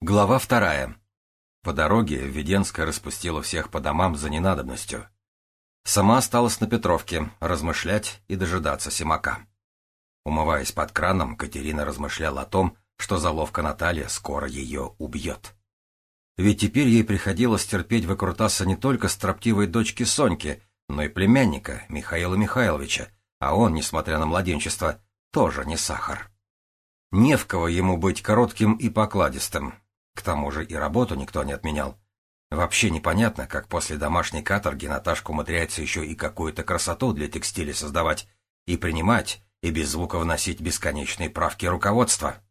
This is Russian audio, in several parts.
Глава вторая. По дороге Веденская распустила всех по домам за ненадобностью. Сама осталась на Петровке, размышлять и дожидаться Симака. Умываясь под краном, Катерина размышляла о том, что заловка Наталья скоро ее убьет. Ведь теперь ей приходилось терпеть выкрутаться не только строптивой дочки Соньки, но и племянника Михаила Михайловича, а он, несмотря на младенчество, тоже не сахар. Не в кого ему быть коротким и покладистым, к тому же и работу никто не отменял. Вообще непонятно, как после домашней каторги Наташка умудряется еще и какую-то красоту для текстиля создавать, и принимать, и без звука вносить бесконечные правки руководства.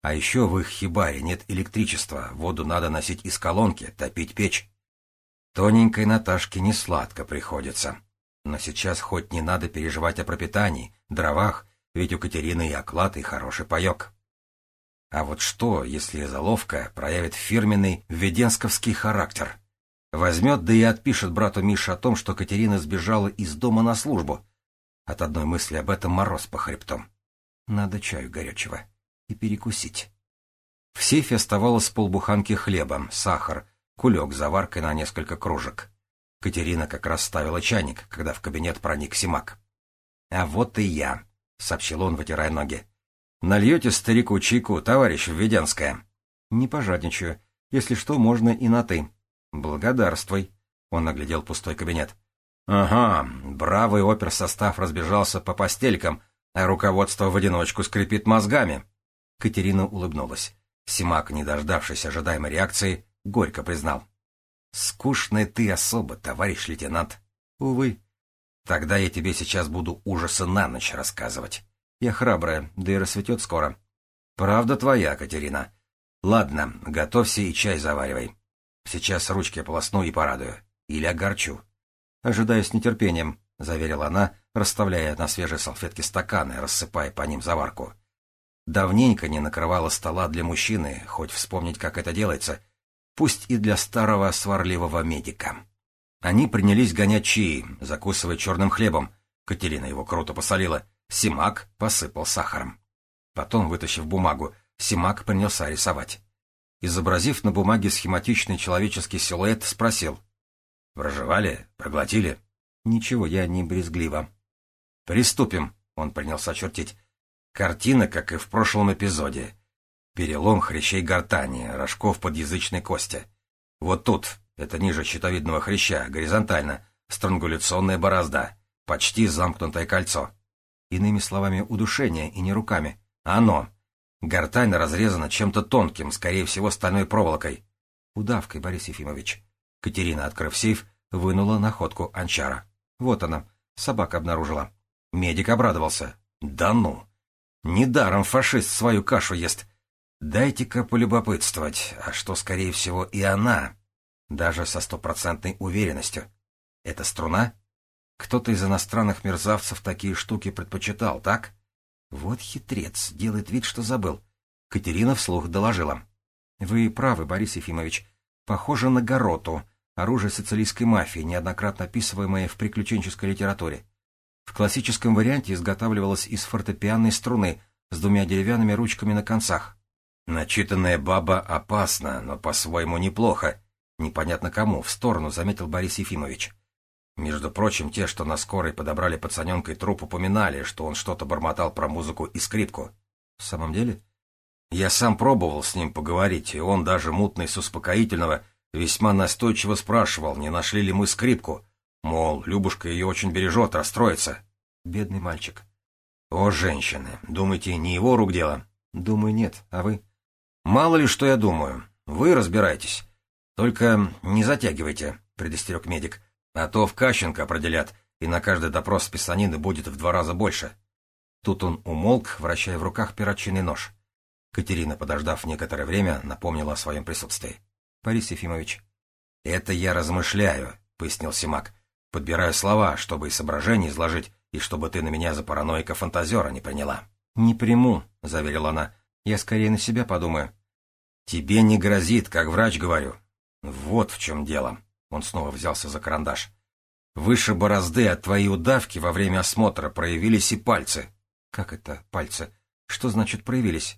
А еще в их хибаре нет электричества, воду надо носить из колонки, топить печь. Тоненькой Наташке не сладко приходится. Но сейчас хоть не надо переживать о пропитании, дровах, ведь у Катерины и оклад, и хороший паек. А вот что, если заловка проявит фирменный веденсковский характер? Возьмет, да и отпишет брату Мише о том, что Катерина сбежала из дома на службу. От одной мысли об этом мороз по хребтам. Надо чаю горячего. И перекусить. В сейфе оставалось полбуханки хлеба, сахар, кулек с заваркой на несколько кружек. Катерина как раз ставила чайник, когда в кабинет проник Симак. «А вот и я», — сообщил он, вытирая ноги. Нальете старику чайку, товарищ Введенская? Не пожадничаю. Если что, можно и на «ты». Благодарствуй. Он оглядел пустой кабинет. Ага, бравый оперсостав разбежался по постелькам, а руководство в одиночку скрипит мозгами. Катерина улыбнулась. Симак, не дождавшись ожидаемой реакции, горько признал. «Скучная ты особо, товарищ лейтенант. Увы. Тогда я тебе сейчас буду ужасы на ночь рассказывать. Я храбрая, да и рассветет скоро. Правда твоя, Катерина. Ладно, готовься и чай заваривай. Сейчас ручки полосну и порадую. Или огорчу. Ожидаю с нетерпением, — заверила она, расставляя на свежей салфетке стаканы, рассыпая по ним заварку. Давненько не накрывала стола для мужчины, хоть вспомнить, как это делается, пусть и для старого сварливого медика. Они принялись гонять чаи, закусывая черным хлебом. Катерина его круто посолила — Симак посыпал сахаром. Потом, вытащив бумагу, Симак принялся рисовать. Изобразив на бумаге схематичный человеческий силуэт, спросил. «Проживали? Проглотили?» «Ничего, я не брезгливо». «Приступим», — он принялся чертить. Картина, как и в прошлом эпизоде. Перелом хрящей гортани, рожков подъязычной кости. Вот тут, это ниже щитовидного хряща, горизонтально, странгуляционная борозда, почти замкнутое кольцо. Иными словами, удушение, и не руками. Оно. Гортань разрезана чем-то тонким, скорее всего, стальной проволокой. Удавкой, Борис Ефимович. Катерина, открыв сейф, вынула находку анчара. Вот она. Собака обнаружила. Медик обрадовался. Да ну! Недаром фашист свою кашу ест. Дайте-ка полюбопытствовать, а что, скорее всего, и она. Даже со стопроцентной уверенностью. Это струна? Кто-то из иностранных мерзавцев такие штуки предпочитал, так? Вот хитрец, делает вид, что забыл. Катерина вслух доложила. Вы правы, Борис Ефимович. Похоже на гороту, оружие социалистской мафии, неоднократно описываемое в приключенческой литературе. В классическом варианте изготавливалось из фортепианной струны с двумя деревянными ручками на концах. Начитанная баба опасна, но по-своему неплохо. Непонятно кому, в сторону, заметил Борис Ефимович. Между прочим, те, что на скорой подобрали пацаненка труп, упоминали, что он что-то бормотал про музыку и скрипку. В самом деле? Я сам пробовал с ним поговорить, и он даже мутный с успокоительного весьма настойчиво спрашивал, не нашли ли мы скрипку. Мол, Любушка ее очень бережет, расстроится. Бедный мальчик. О, женщины, думаете, не его рук дело? Думаю, нет. А вы? Мало ли, что я думаю. Вы разбирайтесь. Только не затягивайте, предостерег медик. А то в Кащенко определят, и на каждый допрос писанины будет в два раза больше. Тут он умолк, вращая в руках перочинный нож. Катерина, подождав некоторое время, напомнила о своем присутствии. — Борис Ефимович. — Это я размышляю, — пояснил Симак. — Подбираю слова, чтобы и соображения изложить, и чтобы ты на меня за параноика-фантазера не приняла. — Не приму, — заверила она. — Я скорее на себя подумаю. — Тебе не грозит, как врач говорю. Вот в чем дело. Он снова взялся за карандаш. Выше борозды от твоей удавки во время осмотра проявились и пальцы. Как это пальцы? Что значит проявились?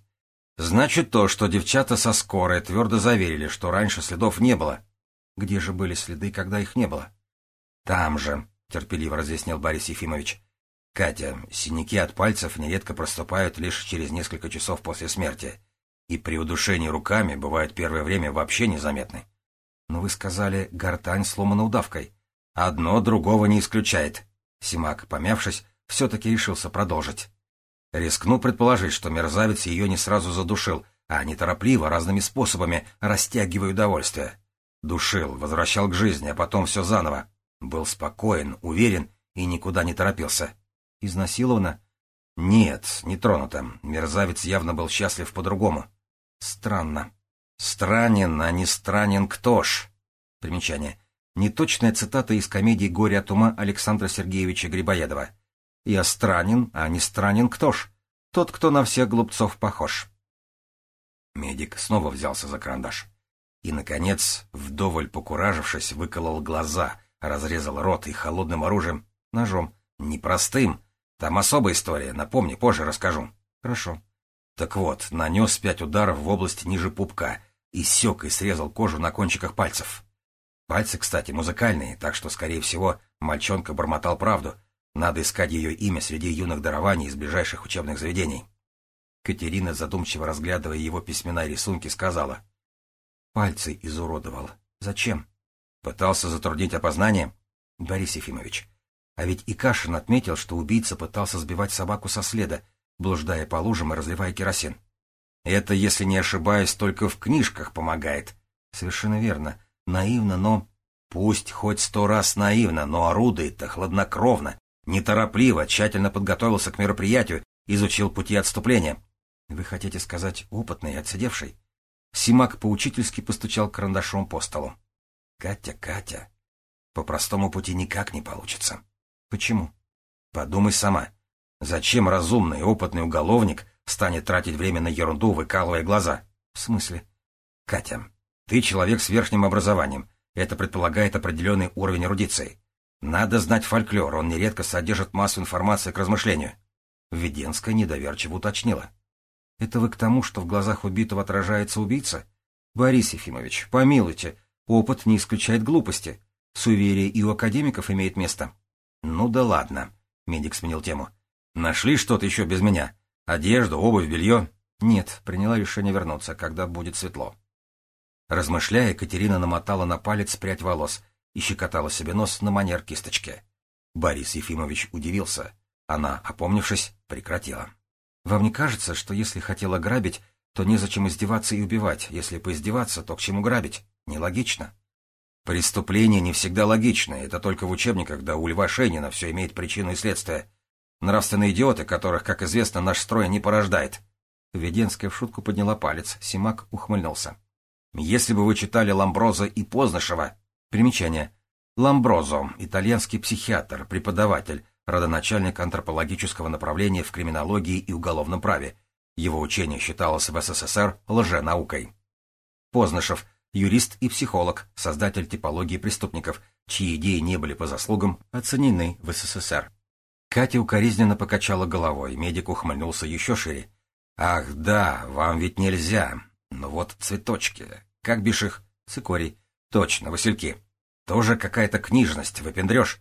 Значит, то, что девчата со скорой твердо заверили, что раньше следов не было. Где же были следы, когда их не было? Там же, терпеливо разъяснил Борис Ефимович. Катя, синяки от пальцев нередко проступают лишь через несколько часов после смерти, и при удушении руками бывают первое время вообще незаметны. Но вы сказали, гортань сломана удавкой. Одно другого не исключает. Симак, помявшись, все-таки решился продолжить. Рискну предположить, что мерзавец ее не сразу задушил, а неторопливо, разными способами, растягивая удовольствие. Душил, возвращал к жизни, а потом все заново. Был спокоен, уверен и никуда не торопился. Изнасилована? Нет, не тронута. Мерзавец явно был счастлив по-другому. Странно. Странен, а не странен кто ж? Примечание. Неточная цитата из комедии «Горе от ума» Александра Сергеевича Грибоедова. «Я странен, а не странен кто ж? Тот, кто на всех глупцов похож». Медик снова взялся за карандаш. И, наконец, вдоволь покуражившись, выколол глаза, разрезал рот и холодным оружием, ножом, непростым, там особая история, напомни, позже расскажу. Хорошо. Так вот, нанес пять ударов в область ниже пупка и сек и срезал кожу на кончиках пальцев. Пальцы, кстати, музыкальные, так что, скорее всего, мальчонка бормотал правду. Надо искать ее имя среди юных дарований из ближайших учебных заведений. Катерина, задумчиво разглядывая его письмена и рисунки, сказала. Пальцы изуродовал. Зачем? Пытался затруднить опознание? Борис Ефимович, а ведь и Кашин отметил, что убийца пытался сбивать собаку со следа, блуждая по лужам и разливая керосин. Это, если не ошибаюсь, только в книжках помогает. Совершенно верно. Наивно, но... Пусть хоть сто раз наивно, но орудует-то хладнокровно, неторопливо, тщательно подготовился к мероприятию, изучил пути отступления. Вы хотите сказать опытный и отсидевший? Симак поучительски постучал карандашом по столу. Катя, Катя, по простому пути никак не получится. Почему? Подумай сама. Зачем разумный, опытный уголовник станет тратить время на ерунду, выкалывая глаза? В смысле? Катя, ты человек с верхним образованием. Это предполагает определенный уровень эрудиции. Надо знать фольклор, он нередко содержит массу информации к размышлению. Введенская недоверчиво уточнила. Это вы к тому, что в глазах убитого отражается убийца? Борис Ефимович, помилуйте, опыт не исключает глупости. Суеверие и у академиков имеет место. «Ну да ладно», — медик сменил тему. «Нашли что-то еще без меня? Одежду, обувь, белье?» «Нет», — приняла решение вернуться, когда будет светло. Размышляя, Катерина намотала на палец прядь волос и щекотала себе нос на манер кисточки. Борис Ефимович удивился. Она, опомнившись, прекратила. «Вам не кажется, что если хотела грабить, то незачем издеваться и убивать? Если поиздеваться, то к чему грабить? Нелогично». Преступление не всегда логично, это только в учебниках, да у Льва Шейнина все имеет причину и следствие. Нравственные идиоты, которых, как известно, наш строй не порождает. Веденская в шутку подняла палец, Симак ухмыльнулся. Если бы вы читали Ламброзо и Познышева... Примечание. Ламброзо — итальянский психиатр, преподаватель, родоначальник антропологического направления в криминологии и уголовном праве. Его учение считалось в СССР лженаукой. Познышев — юрист и психолог, создатель типологии преступников, чьи идеи не были по заслугам оценены в СССР. Катя укоризненно покачала головой, медик ухмыльнулся еще шире. «Ах, да, вам ведь нельзя. Но вот цветочки. Как бишь их? Цикорий. Точно, васильки. Тоже какая-то книжность, выпендрешь.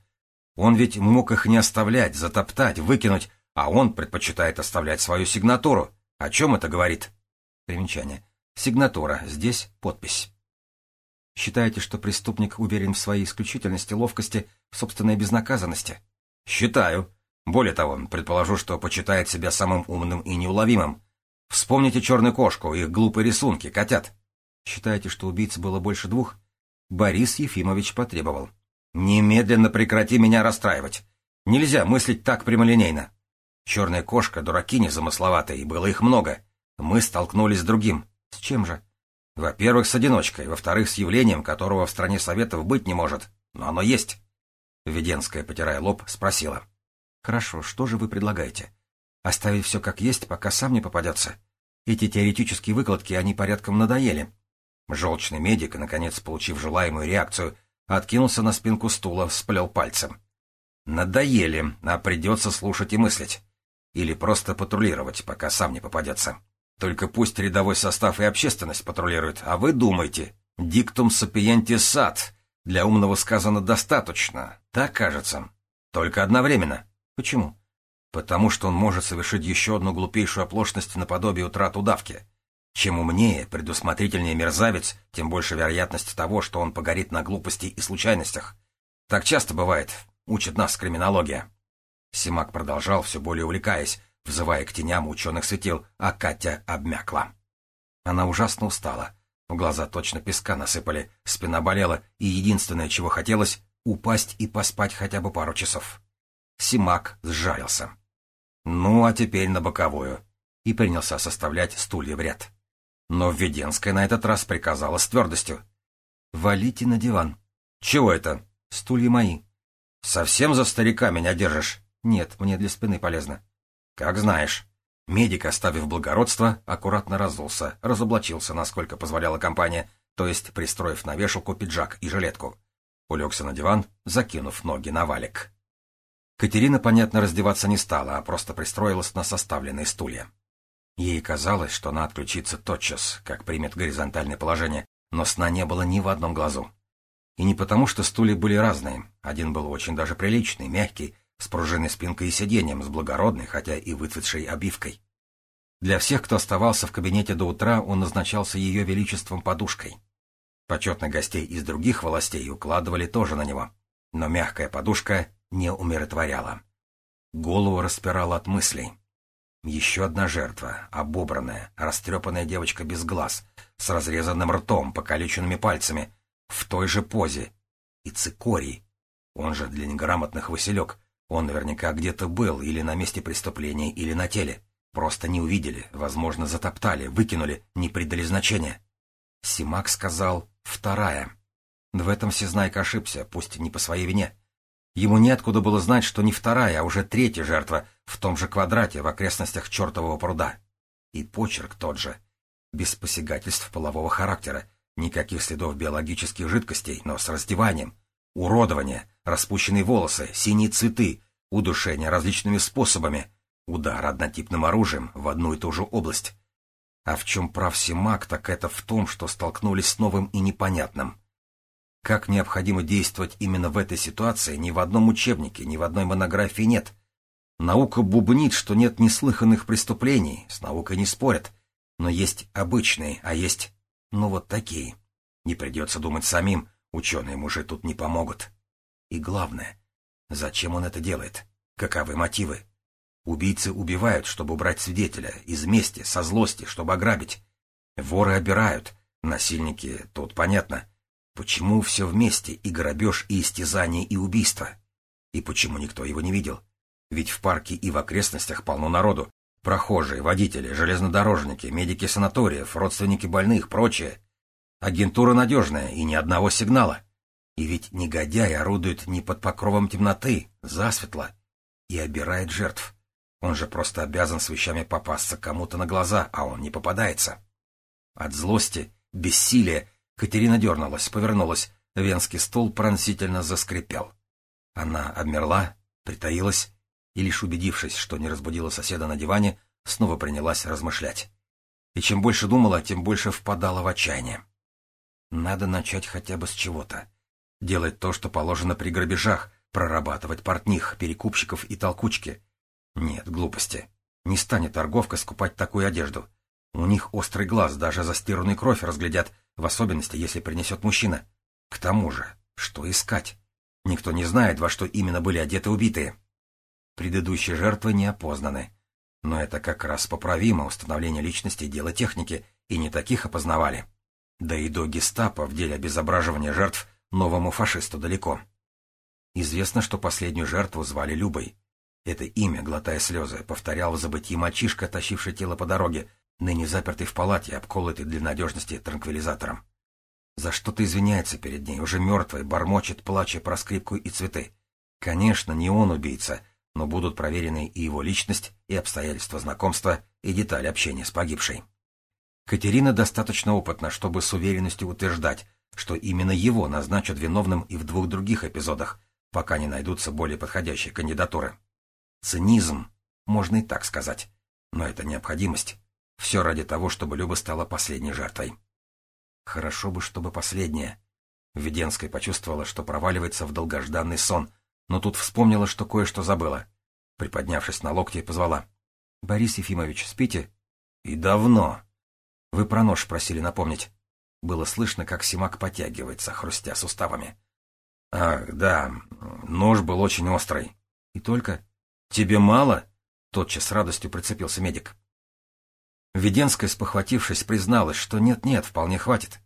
Он ведь мог их не оставлять, затоптать, выкинуть, а он предпочитает оставлять свою сигнатуру. О чем это говорит?» Примечание. Сигнатура. Здесь подпись. Считаете, что преступник уверен в своей исключительности, ловкости, в собственной безнаказанности? Считаю. Более того, предположу, что почитает себя самым умным и неуловимым. Вспомните черную кошку, их глупые рисунки, котят. Считаете, что убийц было больше двух? Борис Ефимович потребовал. Немедленно прекрати меня расстраивать. Нельзя мыслить так прямолинейно. Черная кошка, дураки незамысловатые, и было их много. Мы столкнулись с другим. С чем же? Во-первых, с одиночкой, во-вторых, с явлением, которого в стране Советов быть не может. Но оно есть. Веденская, потирая лоб, спросила. Хорошо, что же вы предлагаете? Оставить все как есть, пока сам не попадется? Эти теоретические выкладки, они порядком надоели. Желчный медик, наконец, получив желаемую реакцию, откинулся на спинку стула, сплел пальцем. Надоели, а придется слушать и мыслить. Или просто патрулировать, пока сам не попадется. Только пусть рядовой состав и общественность патрулируют, а вы думайте. Диктум сапиенти сад. Для умного сказано достаточно. Так кажется. Только одновременно. Почему? Потому что он может совершить еще одну глупейшую оплошность наподобие утрат удавки. Чем умнее, предусмотрительнее мерзавец, тем больше вероятность того, что он погорит на глупости и случайностях. Так часто бывает, учит нас криминология. Симак продолжал, все более увлекаясь, взывая к теням ученых светил, а Катя обмякла. Она ужасно устала. В глаза точно песка насыпали, спина болела, и единственное, чего хотелось — упасть и поспать хотя бы пару часов. Симак сжалился. «Ну, а теперь на боковую», и принялся составлять стулья в ряд. Но Введенская на этот раз приказала с твердостью. «Валите на диван». «Чего это?» «Стулья мои». «Совсем за старика меня держишь?» «Нет, мне для спины полезно». «Как знаешь». Медик, оставив благородство, аккуратно разулся, разоблачился, насколько позволяла компания, то есть пристроив на вешалку пиджак и жилетку. Улегся на диван, закинув ноги на валик. Катерина, понятно, раздеваться не стала, а просто пристроилась на составленные стулья. Ей казалось, что она отключится тотчас, как примет горизонтальное положение, но сна не было ни в одном глазу. И не потому, что стулья были разные. Один был очень даже приличный, мягкий, с пружинной спинкой и сиденьем, с благородной, хотя и выцветшей обивкой. Для всех, кто оставался в кабинете до утра, он назначался ее величеством подушкой. Почетных гостей из других властей укладывали тоже на него. Но мягкая подушка не умиротворяла. Голову распирала от мыслей. Еще одна жертва, обобранная, растрепанная девочка без глаз, с разрезанным ртом, покалеченными пальцами, в той же позе. И цикорий, он же для неграмотных Василек, он наверняка где-то был или на месте преступления, или на теле. Просто не увидели, возможно, затоптали, выкинули, не придали значения. Симак сказал «вторая». В этом Всезнайка ошибся, пусть не по своей вине. Ему неоткуда было знать, что не вторая, а уже третья жертва в том же квадрате в окрестностях чертового пруда. И почерк тот же. Без посягательств полового характера, никаких следов биологических жидкостей, но с раздеванием, уродование, распущенные волосы, синие цветы, удушение различными способами, удар однотипным оружием в одну и ту же область. А в чем прав Симак, так это в том, что столкнулись с новым и непонятным. Как необходимо действовать именно в этой ситуации, ни в одном учебнике, ни в одной монографии нет. Наука бубнит, что нет неслыханных преступлений, с наукой не спорят. Но есть обычные, а есть, ну вот такие. Не придется думать самим, ученые мужи тут не помогут. И главное, зачем он это делает? Каковы мотивы? Убийцы убивают, чтобы убрать свидетеля, из мести, со злости, чтобы ограбить. Воры обирают, насильники, тут понятно. Почему все вместе, и грабеж, и истязание, и убийство? И почему никто его не видел? Ведь в парке и в окрестностях полно народу. Прохожие, водители, железнодорожники, медики санаториев, родственники больных, прочее. Агентура надежная и ни одного сигнала. И ведь негодяй орудует не под покровом темноты, засветло, и обирает жертв. Он же просто обязан с вещами попасться кому-то на глаза, а он не попадается. От злости, бессилия Катерина дернулась, повернулась, венский стул пронзительно заскрипел. Она обмерла, притаилась и, лишь убедившись, что не разбудила соседа на диване, снова принялась размышлять. И чем больше думала, тем больше впадала в отчаяние. Надо начать хотя бы с чего-то. Делать то, что положено при грабежах, прорабатывать портних, перекупщиков и толкучки. Нет, глупости. Не станет торговка скупать такую одежду. У них острый глаз, даже застиранную кровь разглядят, в особенности, если принесет мужчина. К тому же, что искать? Никто не знает, во что именно были одеты убитые. Предыдущие жертвы не опознаны. Но это как раз поправимо, установление личности — дело техники, и не таких опознавали. Да и до гестапо в деле обезображивания жертв новому фашисту далеко. Известно, что последнюю жертву звали Любой. Это имя, глотая слезы, повторял в забытии мальчишка, тащивший тело по дороге, ныне запертый в палате, обколотый для надежности транквилизатором. За что-то извиняется перед ней, уже мертвый, бормочет, плача про скрипку и цветы. Конечно, не он убийца, но будут проверены и его личность, и обстоятельства знакомства, и детали общения с погибшей. Катерина достаточно опытна, чтобы с уверенностью утверждать, что именно его назначат виновным и в двух других эпизодах, пока не найдутся более подходящие кандидатуры. Цинизм, можно и так сказать, но это необходимость. Все ради того, чтобы Люба стала последней жертвой. Хорошо бы, чтобы последняя. Веденская почувствовала, что проваливается в долгожданный сон, но тут вспомнила, что кое-что забыла. Приподнявшись на локте, позвала. — Борис Ефимович, спите? — И давно. — Вы про нож просили напомнить. Было слышно, как Симак потягивается, хрустя суставами. — Ах, да, нож был очень острый. — И только? — Тебе мало? — тотчас с радостью прицепился медик. Веденская, спохватившись, призналась, что нет-нет, вполне хватит.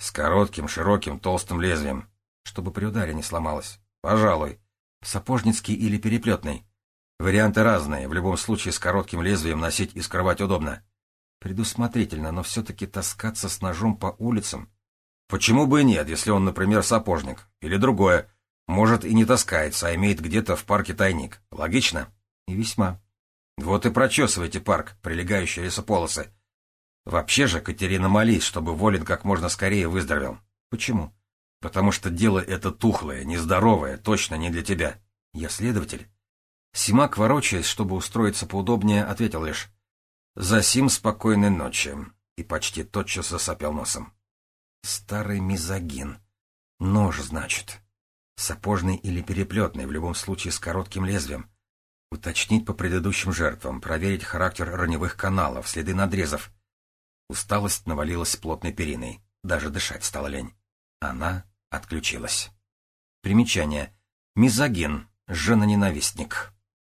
С коротким, широким, толстым лезвием, чтобы при ударе не сломалось. Пожалуй. Сапожницкий или переплетный. Варианты разные, в любом случае с коротким лезвием носить и скрывать удобно. Предусмотрительно, но все-таки таскаться с ножом по улицам. Почему бы и нет, если он, например, сапожник? Или другое. Может, и не таскается, а имеет где-то в парке тайник. Логично? И весьма. Вот и прочесывайте парк, прилегающие лесополосы. Вообще же, Катерина, молись, чтобы Волин как можно скорее выздоровел. Почему? Потому что дело это тухлое, нездоровое, точно не для тебя. Я следователь. Симак, ворочаясь, чтобы устроиться поудобнее, ответил лишь «За сим спокойной ночи» и почти тотчас засопел носом. Старый мизогин. Нож, значит. Сапожный или переплетный, в любом случае с коротким лезвием. Уточнить по предыдущим жертвам, проверить характер раневых каналов, следы надрезов. Усталость навалилась плотной периной. Даже дышать стало лень. Она отключилась. Примечание. Мизогин. Жена-ненавистник.